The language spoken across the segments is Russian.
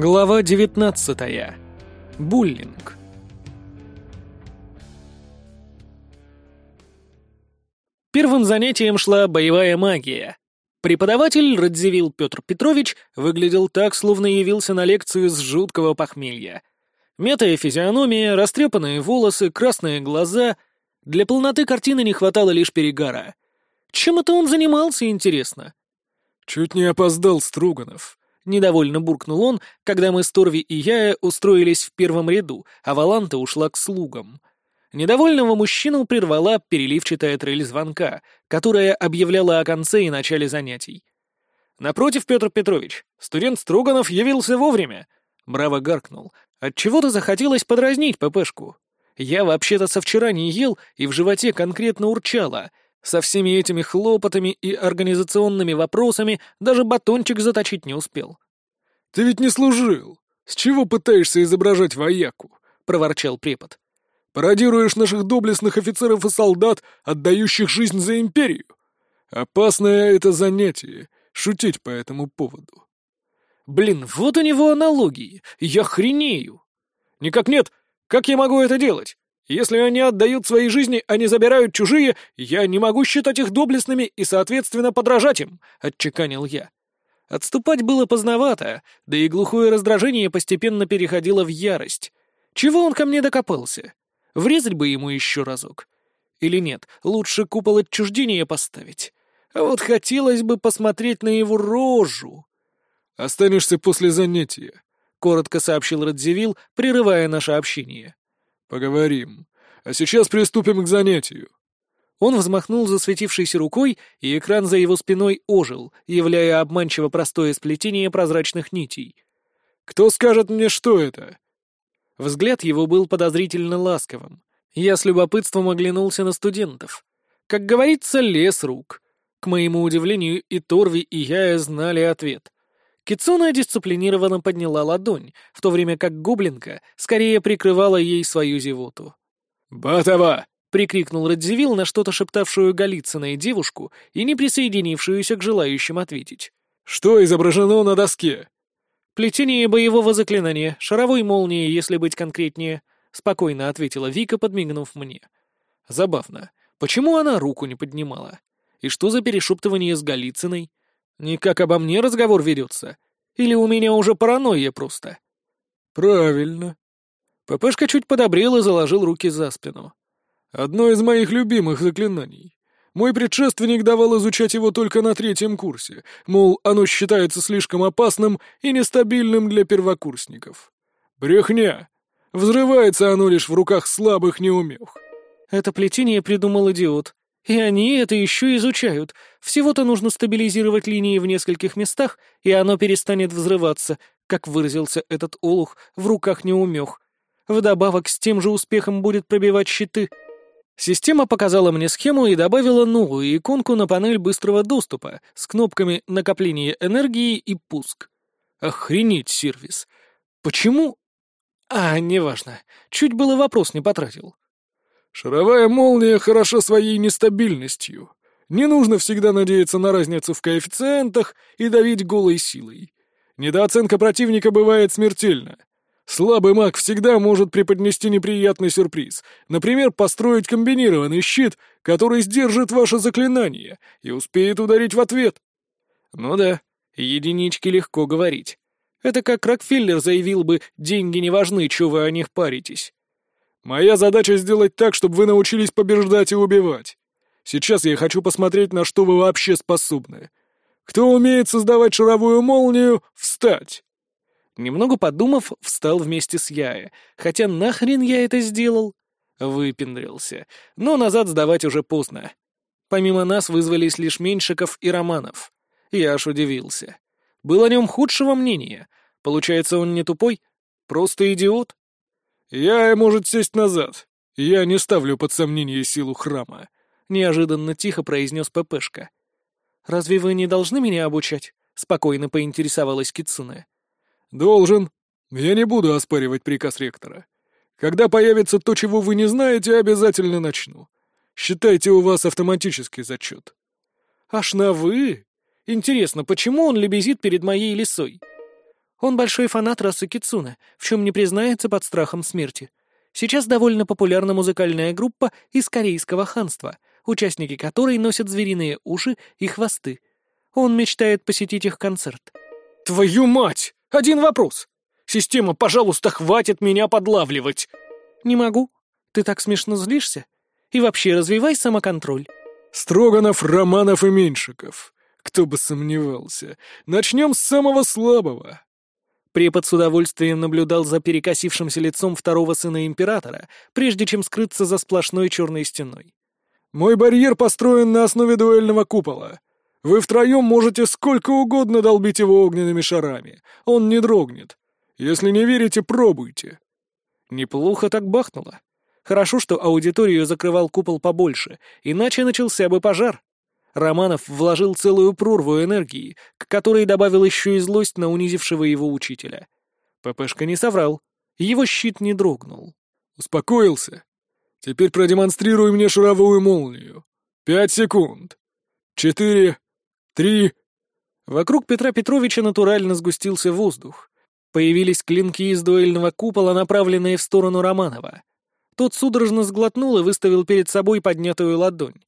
Глава 19. Буллинг. Первым занятием шла боевая магия. Преподаватель Радзивилл Петр Петрович выглядел так, словно явился на лекцию с жуткого похмелья. Метая физиономия, растрепанные волосы, красные глаза. Для полноты картины не хватало лишь перегара. Чем это он занимался, интересно? «Чуть не опоздал, Струганов», Недовольно буркнул он, когда мы с Торви и Яя устроились в первом ряду, а Валанта ушла к слугам. Недовольного мужчину прервала переливчатая трель звонка, которая объявляла о конце и начале занятий. «Напротив, Петр Петрович, студент Строганов явился вовремя!» Браво гаркнул. Отчего-то захотелось подразнить ППшку. Я вообще-то со вчера не ел и в животе конкретно урчало — со всеми этими хлопотами и организационными вопросами даже батончик заточить не успел. «Ты ведь не служил. С чего пытаешься изображать вояку?» — проворчал препод. «Пародируешь наших доблестных офицеров и солдат, отдающих жизнь за империю. Опасное это занятие — шутить по этому поводу». «Блин, вот у него аналогии. Я хренею». «Никак нет. Как я могу это делать? Если они отдают свои жизни, а не забирают чужие, я не могу считать их доблестными и, соответственно, подражать им», — отчеканил я. Отступать было поздновато, да и глухое раздражение постепенно переходило в ярость. Чего он ко мне докопался? Врезать бы ему еще разок. Или нет, лучше купол отчуждения поставить. А вот хотелось бы посмотреть на его рожу. «Останешься после занятия», — коротко сообщил Радзивилл, прерывая наше общение. «Поговорим. А сейчас приступим к занятию». Он взмахнул засветившейся рукой, и экран за его спиной ожил, являя обманчиво простое сплетение прозрачных нитей. «Кто скажет мне, что это?» Взгляд его был подозрительно ласковым. Я с любопытством оглянулся на студентов. Как говорится, лес рук. К моему удивлению, и Торви, и я знали ответ. Кицуна дисциплинированно подняла ладонь, в то время как гоблинка скорее прикрывала ей свою зевоту. «Батова!» — прикрикнул Радзивилл на что-то шептавшую Голицыной девушку и не присоединившуюся к желающим ответить. «Что изображено на доске?» «Плетение боевого заклинания, шаровой молнии, если быть конкретнее», — спокойно ответила Вика, подмигнув мне. «Забавно. Почему она руку не поднимала? И что за перешептывание с Голицыной? Не как обо мне разговор ведется? Или у меня уже паранойя просто?» «Правильно». ППшка чуть подобрел и заложил руки за спину. «Одно из моих любимых заклинаний. Мой предшественник давал изучать его только на третьем курсе, мол, оно считается слишком опасным и нестабильным для первокурсников. Брехня. Взрывается оно лишь в руках слабых неумех». «Это плетение придумал идиот», и они это еще изучают. Всего-то нужно стабилизировать линии в нескольких местах, и оно перестанет взрываться, как выразился этот олух, в руках неумех. Вдобавок с тем же успехом будет пробивать щиты. Система показала мне схему и добавила новую иконку на панель быстрого доступа с кнопками накопления энергии и пуск. Охренеть сервис. Почему? А, неважно. Чуть было вопрос не потратил. Шаровая молния хороша своей нестабильностью. Не нужно всегда надеяться на разницу в коэффициентах и давить голой силой. Недооценка противника бывает смертельна. Слабый маг всегда может преподнести неприятный сюрприз. Например, построить комбинированный щит, который сдержит ваше заклинание и успеет ударить в ответ. Ну да, единички легко говорить. Это как Рокфеллер заявил бы «деньги не важны, чего вы о них паритесь». Моя задача сделать так, чтобы вы научились побеждать и убивать. Сейчас я хочу посмотреть, на что вы вообще способны. Кто умеет создавать шаровую молнию, встать!» Немного подумав, встал вместе с Яя. Хотя нахрен я это сделал? Выпендрился. Но назад сдавать уже поздно. Помимо нас вызвались лишь Меньшиков и Романов. Я аж удивился. Был о нем худшего мнения. Получается, он не тупой? Просто идиот? «Я может сесть назад. Я не ставлю под сомнение силу храма», — неожиданно тихо произнес ППшка. «Разве вы не должны меня обучать?» — спокойно поинтересовалась Кицуне. «Должен. Я не буду оспаривать приказ ректора. Когда появится то, чего вы не знаете, обязательно начну. Считайте, у вас автоматический зачет». «Аж на «вы»? Интересно, почему он лебезит перед моей лисой?» Он большой фанат расы Кицуна, в чем не признается под страхом смерти. Сейчас довольно популярна музыкальная группа из корейского ханства, участники которой носят звериные уши и хвосты. Он мечтает посетить их концерт. «Твою мать! Один вопрос! Система, пожалуйста, хватит меня подлавливать!» «Не могу. Ты так смешно злишься. И вообще развивай самоконтроль». «Строганов, Романов и Меньшиков. Кто бы сомневался. Начнем с самого слабого». Препод с удовольствием наблюдал за перекосившимся лицом второго сына императора, прежде чем скрыться за сплошной черной стеной. «Мой барьер построен на основе дуэльного купола. Вы втроем можете сколько угодно долбить его огненными шарами. Он не дрогнет. Если не верите, пробуйте». Неплохо так бахнуло. Хорошо, что аудиторию закрывал купол побольше, иначе начался бы пожар. Романов вложил целую прорву энергии, к которой добавил еще и злость на унизившего его учителя. ППшка не соврал. Его щит не дрогнул. «Успокоился? Теперь продемонстрируй мне шаровую молнию. Пять секунд. Четыре. Три». Вокруг Петра Петровича натурально сгустился воздух. Появились клинки из дуэльного купола, направленные в сторону Романова. Тот судорожно сглотнул и выставил перед собой поднятую ладонь.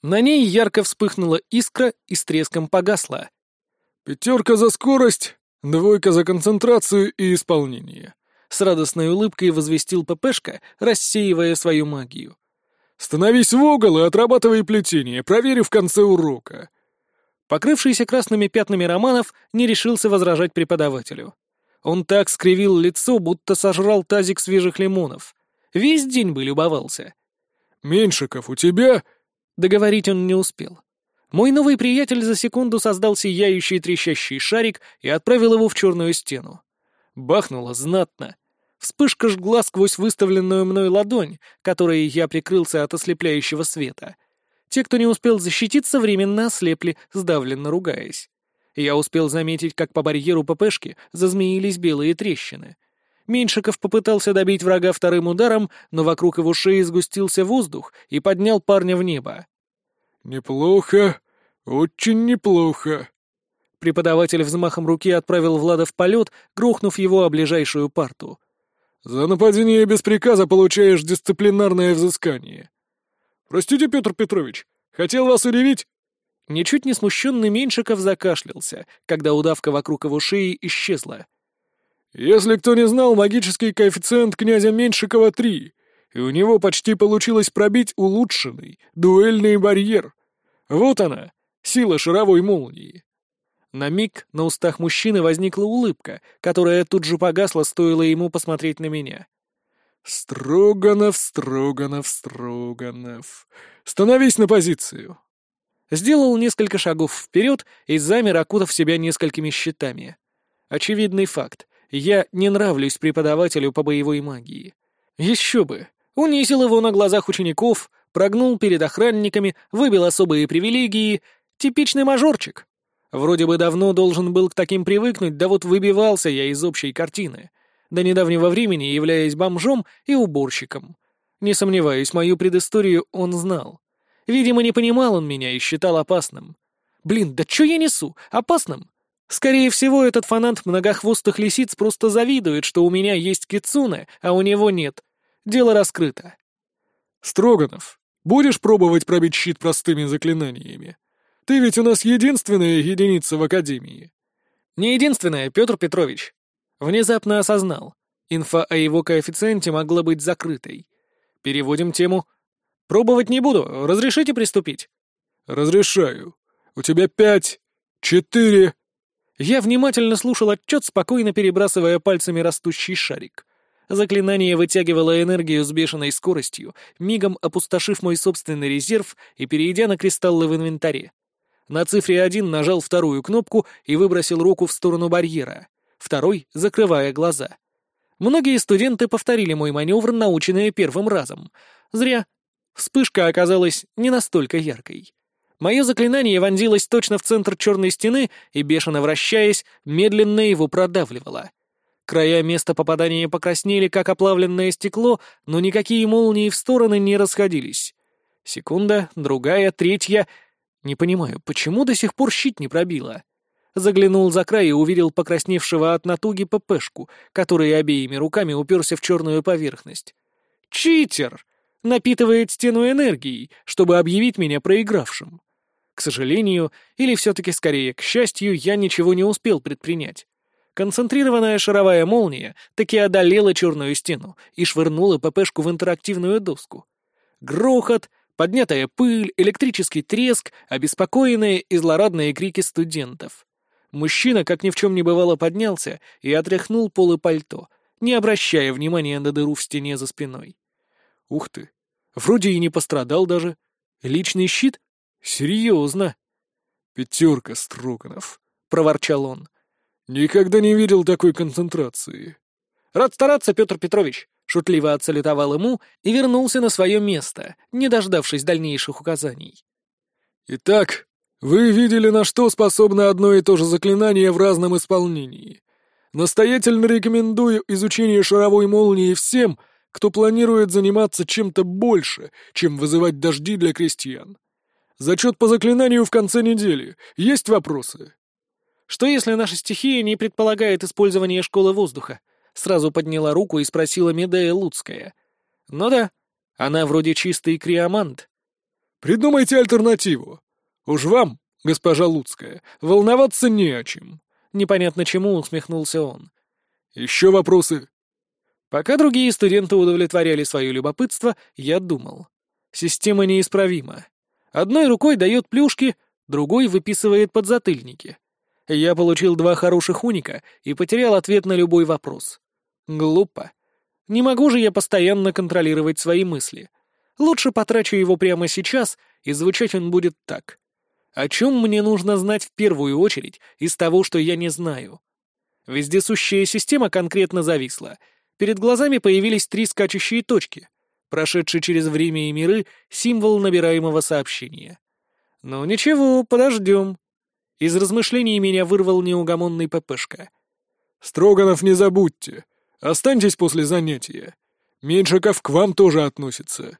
На ней ярко вспыхнула искра и с треском погасла. «Пятерка за скорость, двойка за концентрацию и исполнение», — с радостной улыбкой возвестил ППшка, рассеивая свою магию. «Становись в угол и отрабатывай плетение, проверю в конце урока». Покрывшийся красными пятнами Романов не решился возражать преподавателю. Он так скривил лицо, будто сожрал тазик свежих лимонов. Весь день бы любовался. «Меньшиков, у тебя...» Договорить он не успел. Мой новый приятель за секунду создал сияющий трещащий шарик и отправил его в черную стену. Бахнуло знатно. Вспышка жгла сквозь выставленную мной ладонь, которой я прикрылся от ослепляющего света. Те, кто не успел защититься, временно ослепли, сдавленно ругаясь. Я успел заметить, как по барьеру ППшки зазмеились белые трещины. Меньшиков попытался добить врага вторым ударом, но вокруг его шеи сгустился воздух и поднял парня в небо. «Неплохо, очень неплохо». Преподаватель взмахом руки отправил Влада в полет, грохнув его о ближайшую парту. «За нападение без приказа получаешь дисциплинарное взыскание». «Простите, Петр Петрович, хотел вас удивить?» Ничуть не смущенный Меньшиков закашлялся, когда удавка вокруг его шеи исчезла. «Если кто не знал, магический коэффициент князя Меньшикова — три, и у него почти получилось пробить улучшенный дуэльный барьер. Вот она, сила шаровой молнии. На миг на устах мужчины возникла улыбка, которая тут же погасла, стоило ему посмотреть на меня. «Строганов, Строганов, Строганов. Становись на позицию!» Сделал несколько шагов вперед и замер, окутав себя несколькими щитами. Очевидный факт. Я не нравлюсь преподавателю по боевой магии. Еще бы, унизил его на глазах учеников, прогнул перед охранниками, выбил особые привилегии. Типичный мажорчик. Вроде бы давно должен был к таким привыкнуть, да вот выбивался я из общей картины. До недавнего времени являясь бомжом и уборщиком. Не сомневаюсь, мою предысторию он знал. Видимо, не понимал он меня и считал опасным. Блин, да чё я несу? Опасным? Скорее всего, этот фанат многохвостых лисиц просто завидует, что у меня есть кицуне, а у него нет. Дело раскрыто. Строганов, будешь пробовать пробить щит простыми заклинаниями? Ты ведь у нас единственная единица в Академии. Не единственная, Петр Петрович. Внезапно осознал. Инфа о его коэффициенте могла быть закрытой. Переводим тему. Пробовать не буду. Разрешите приступить? Разрешаю. У тебя пять, четыре... Я внимательно слушал отчет, спокойно перебрасывая пальцами растущий шарик. Заклинание вытягивало энергию с бешеной скоростью, мигом опустошив мой собственный резерв и перейдя на кристаллы в инвентаре. На цифре один нажал вторую кнопку и выбросил руку в сторону барьера, второй — закрывая глаза. Многие студенты повторили мой маневр, наученные первым разом. Зря. Вспышка оказалась не настолько яркой. Мое заклинание вонзилось точно в центр черной стены и, бешено вращаясь, медленно его продавливало. Края места попадания покраснели, как оплавленное стекло, но никакие молнии в стороны не расходились. Секунда, другая, третья. Не понимаю, почему до сих пор щит не пробило? Заглянул за край и увидел покрасневшего от натуги ППшку, который обеими руками уперся в черную поверхность. «Читер!» Напитывает стену энергией, чтобы объявить меня проигравшим. К сожалению, или все-таки скорее к счастью, я ничего не успел предпринять. Концентрированная шаровая молния таки одолела черную стену и швырнула ППшку в интерактивную доску. Грохот, поднятая пыль, электрический треск, обеспокоенные и злорадные крики студентов. Мужчина, как ни в чем не бывало, поднялся и отряхнул полы пальто, не обращая внимания на дыру в стене за спиной. Ух ты, вроде и не пострадал даже. Личный щит? Серьезно. «Пятерка, Строганов», — проворчал он. «Никогда не видел такой концентрации». «Рад стараться, Петр Петрович», — шутливо отсалютовал ему и вернулся на свое место, не дождавшись дальнейших указаний. «Итак, вы видели, на что способно одно и то же заклинание в разном исполнении. Настоятельно рекомендую изучение шаровой молнии всем, кто планирует заниматься чем-то больше, чем вызывать дожди для крестьян. Зачет по заклинанию в конце недели. Есть вопросы? Что если наша стихия не предполагает использование школы воздуха? Сразу подняла руку и спросила Медея Луцкая. Ну да, она вроде чистый криомант. Придумайте альтернативу. Уж вам, госпожа Луцкая, волноваться не о чем. Непонятно чему усмехнулся он. Еще вопросы? Пока другие студенты удовлетворяли свое любопытство, я думал. Система неисправима. Одной рукой дает плюшки, другой выписывает подзатыльники. Я получил два хороших уника и потерял ответ на любой вопрос. Глупо. Не могу же я постоянно контролировать свои мысли. Лучше потрачу его прямо сейчас, и звучать он будет так. О чем мне нужно знать в первую очередь из того, что я не знаю? Вездесущая система конкретно зависла — Перед глазами появились три скачущие точки, прошедший через время и миры символ набираемого сообщения. «Ну ничего, подождем». Из размышлений меня вырвал неугомонный ППшка. «Строганов не забудьте. Останьтесь после занятия. Меньшиков к вам тоже относится».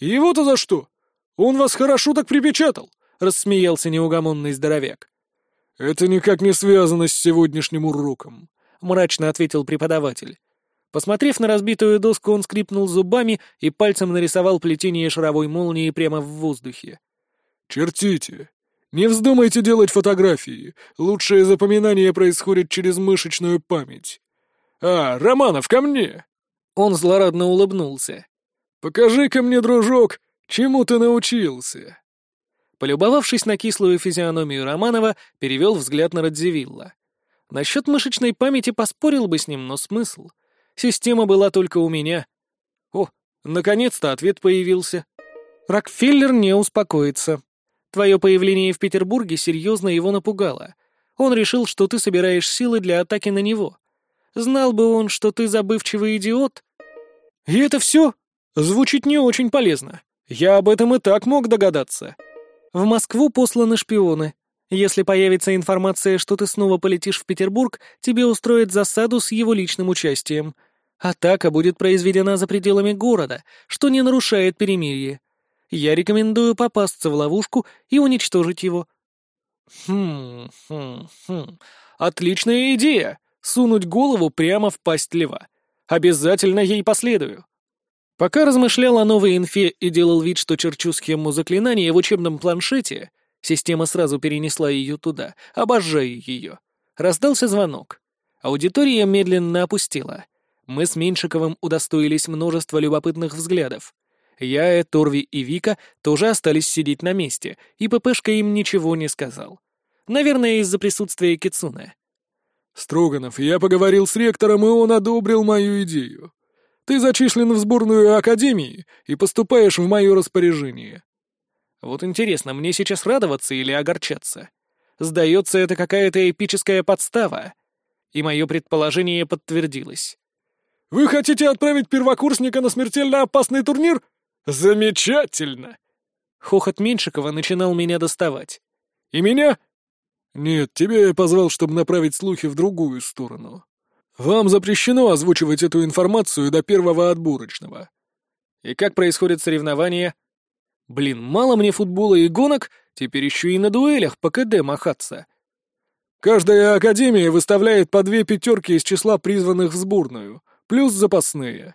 «Его-то за что? Он вас хорошо так припечатал», — рассмеялся неугомонный здоровяк. «Это никак не связано с сегодняшним уроком», — мрачно ответил преподаватель. Посмотрев на разбитую доску, он скрипнул зубами и пальцем нарисовал плетение шаровой молнии прямо в воздухе. «Чертите! Не вздумайте делать фотографии. Лучшее запоминание происходит через мышечную память. А, Романов, ко мне!» Он злорадно улыбнулся. «Покажи-ка мне, дружок, чему ты научился?» Полюбовавшись на кислую физиономию Романова, перевел взгляд на Радзивилла. Насчет мышечной памяти поспорил бы с ним, но смысл — Система была только у меня. О, наконец-то ответ появился. Рокфеллер не успокоится. Твое появление в Петербурге серьезно его напугало. Он решил, что ты собираешь силы для атаки на него. Знал бы он, что ты забывчивый идиот. И это все? Звучит не очень полезно. Я об этом и так мог догадаться. В Москву посланы шпионы. Если появится информация, что ты снова полетишь в Петербург, тебе устроят засаду с его личным участием. Атака будет произведена за пределами города, что не нарушает перемирие. Я рекомендую попасться в ловушку и уничтожить его. Хм, хм, хм. Отличная идея. Сунуть голову прямо в пасть льва. Обязательно ей последую. Пока размышлял о новой инфе и делал вид, что черчу схему заклинания в учебном планшете, Система сразу перенесла ее туда, обожаю ее. Раздался звонок. Аудитория медленно опустила. Мы с Меньшиковым удостоились множества любопытных взглядов. Я, Торви и Вика тоже остались сидеть на месте, и ППшка им ничего не сказал. Наверное, из-за присутствия Кицуны. «Строганов, я поговорил с ректором, и он одобрил мою идею. Ты зачислен в сборную Академии и поступаешь в мое распоряжение. Вот интересно, мне сейчас радоваться или огорчаться? Сдается, это какая-то эпическая подстава. И мое предположение подтвердилось. «Вы хотите отправить первокурсника на смертельно опасный турнир? Замечательно!» Хохот Меньшикова начинал меня доставать. «И меня?» «Нет, тебя я позвал, чтобы направить слухи в другую сторону. Вам запрещено озвучивать эту информацию до первого отборочного». «И как происходят соревнования?» Блин, мало мне футбола и гонок, теперь еще и на дуэлях по КД махаться. Каждая академия выставляет по две пятерки из числа призванных в сборную, плюс запасные».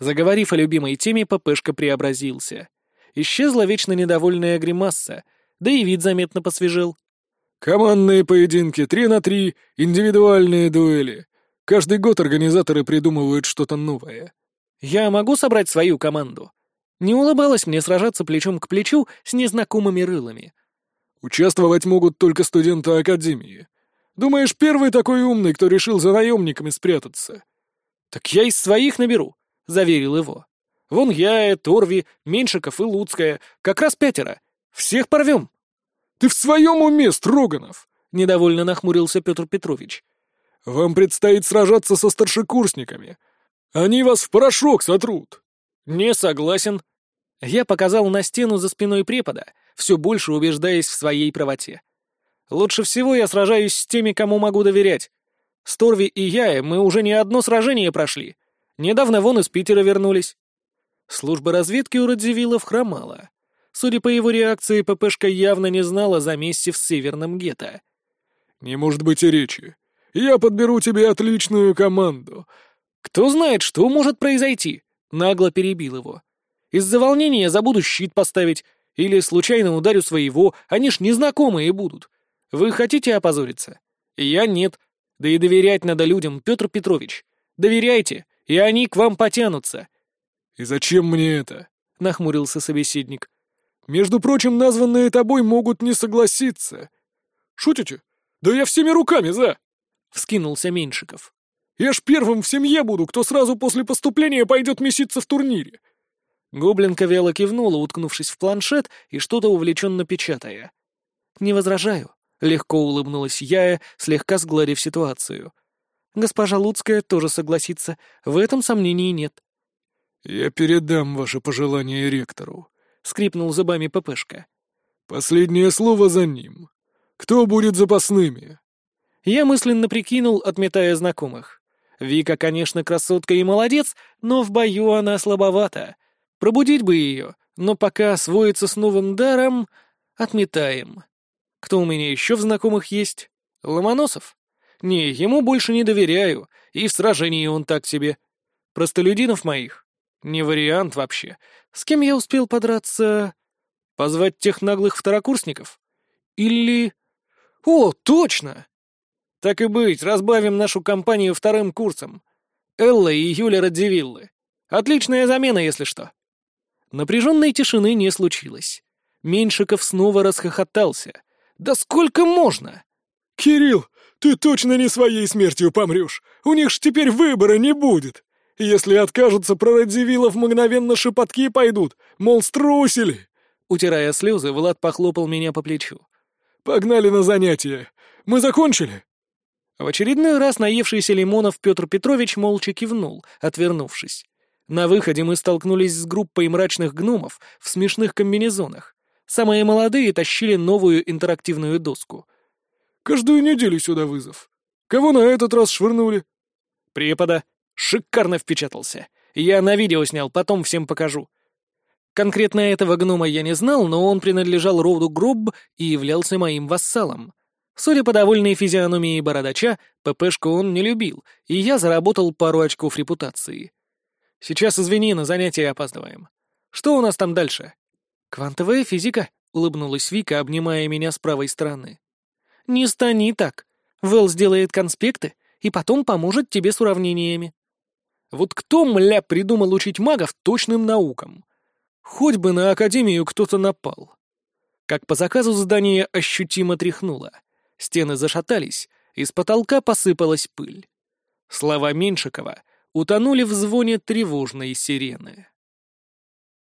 Заговорив о любимой теме, ППшка преобразился. Исчезла вечно недовольная гримаса, да и вид заметно посвежел. «Командные поединки, три на три, индивидуальные дуэли. Каждый год организаторы придумывают что-то новое». «Я могу собрать свою команду?» Не улыбалось мне сражаться плечом к плечу с незнакомыми рылами. «Участвовать могут только студенты Академии. Думаешь, первый такой умный, кто решил за наемниками спрятаться?» «Так я из своих наберу», — заверил его. «Вон я, Торви, Меньшиков и Луцкая, как раз пятеро. Всех порвем». «Ты в своем уме, Строганов?» — недовольно нахмурился Петр Петрович. «Вам предстоит сражаться со старшекурсниками. Они вас в порошок сотрут». «Не согласен». Я показал на стену за спиной препода, все больше убеждаясь в своей правоте. «Лучше всего я сражаюсь с теми, кому могу доверять. Сторви и я, мы уже не одно сражение прошли. Недавно вон из Питера вернулись». Служба разведки у Радзивиллов хромала. Судя по его реакции, ППшка явно не знала за месте в северном гетто. «Не может быть и речи. Я подберу тебе отличную команду». «Кто знает, что может произойти?» — нагло перебил его. «Из-за волнения забуду щит поставить, или случайно ударю своего, они ж незнакомые будут. Вы хотите опозориться? Я нет. Да и доверять надо людям, Петр Петрович. Доверяйте, и они к вам потянутся». «И зачем мне это?» — нахмурился собеседник. Между прочим, названные тобой могут не согласиться. Шутите? Да я всеми руками за!» — вскинулся Меньшиков. «Я ж первым в семье буду, кто сразу после поступления пойдет меситься в турнире». Гоблинка вяло кивнула, уткнувшись в планшет и что-то увлеченно печатая. «Не возражаю», — легко улыбнулась я, слегка сгладив ситуацию. «Госпожа Луцкая тоже согласится, в этом сомнений нет». «Я передам ваше пожелание ректору», скрипнул зубами ППшка. «Последнее слово за ним. Кто будет запасными?» Я мысленно прикинул, отметая знакомых. Вика, конечно, красотка и молодец, но в бою она слабовата. Пробудить бы ее, но пока освоится с новым даром, отметаем. Кто у меня еще в знакомых есть? Ломоносов? Не, ему больше не доверяю, и в сражении он так себе. Простолюдинов моих? Не вариант вообще. С кем я успел подраться? Позвать тех наглых второкурсников? Или... О, точно! Так и быть, разбавим нашу компанию вторым курсом. Элла и Юля Радзивиллы. Отличная замена, если что. Напряженной тишины не случилось. Меньшиков снова расхохотался. «Да сколько можно?» «Кирилл, ты точно не своей смертью помрешь. У них ж теперь выбора не будет!» Если откажутся, про Радзивиллов мгновенно шепотки пойдут, мол, струсили!» Утирая слезы, Влад похлопал меня по плечу. «Погнали на занятия. Мы закончили?» В очередной раз наевшийся лимонов Петр Петрович молча кивнул, отвернувшись. На выходе мы столкнулись с группой мрачных гномов в смешных комбинезонах. Самые молодые тащили новую интерактивную доску. «Каждую неделю сюда вызов. Кого на этот раз швырнули?» «Препода», Шикарно впечатался. Я на видео снял, потом всем покажу. Конкретно этого гнома я не знал, но он принадлежал роду Гроб и являлся моим вассалом. Судя по довольной физиономии бородача, ППшку он не любил, и я заработал пару очков репутации. Сейчас, извини, на занятия опаздываем. Что у нас там дальше? Квантовая физика, — улыбнулась Вика, обнимая меня с правой стороны. «Не стани так. Вэл сделает конспекты и потом поможет тебе с уравнениями. Вот кто, мля, придумал учить магов точным наукам? Хоть бы на Академию кто-то напал. Как по заказу здание ощутимо тряхнуло. Стены зашатались, из потолка посыпалась пыль. Слова Меньшикова утонули в звоне тревожной сирены.